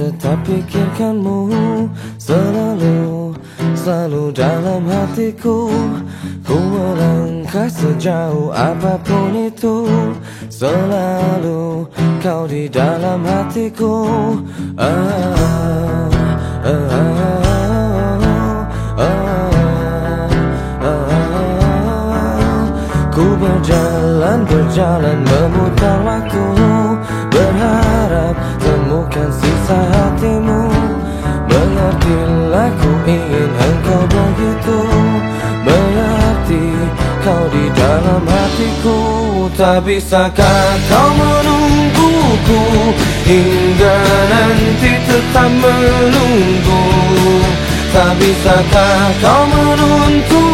tetap pikirkanmu. Selalu, selalu dalam hatiku. Ku melangkah sejauh apa pun itu. Selalu kau di dalam hatiku. Ah, ah, ah, Ku berjalan, berjalan memutar waktu Berharap temukan sisa hatimu. Mengertilah ku ingin engkau begitu. Berarti kau di dalam hatiku. Tak bisakah kau menungguku Hingga nanti tetap menunggu? Tak bisakah kau menuntunku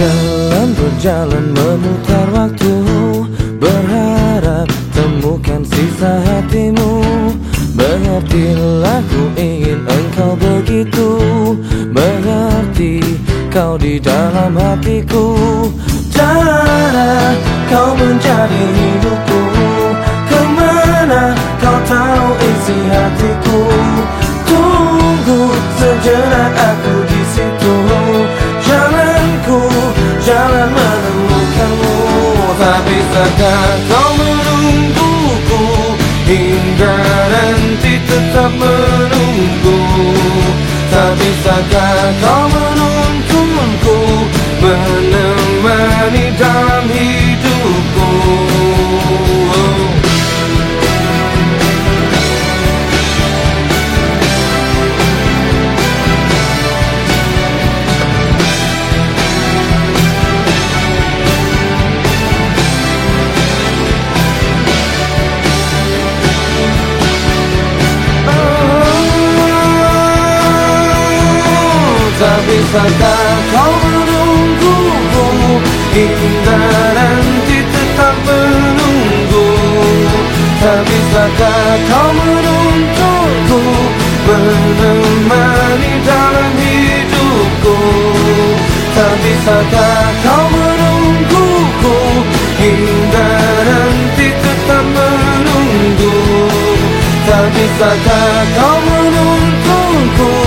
Berjalan, berjalan memutar waktu Berharap temukan sisa hatimu. Mengertilah ku ingin engkau begitu. Mengerti kau di dalam hatiku. Cara kau menjadi hidupku. Ke mana kau tahu isi hatiku? Tunggu sejenak jalan menemukanmu Tak bisakah kau menungguku? Hingga nanti tetap menunggu. Tak bisakah kau menuntunku bisakah kau menungguku Hingga nanti tetap menunggu. Tak bisakah kau menuntunku Menemani dalam hidupku. Tak bisakah kau menungguku? Hingga nanti tetap menunggu. Tak bisakah kau menunggu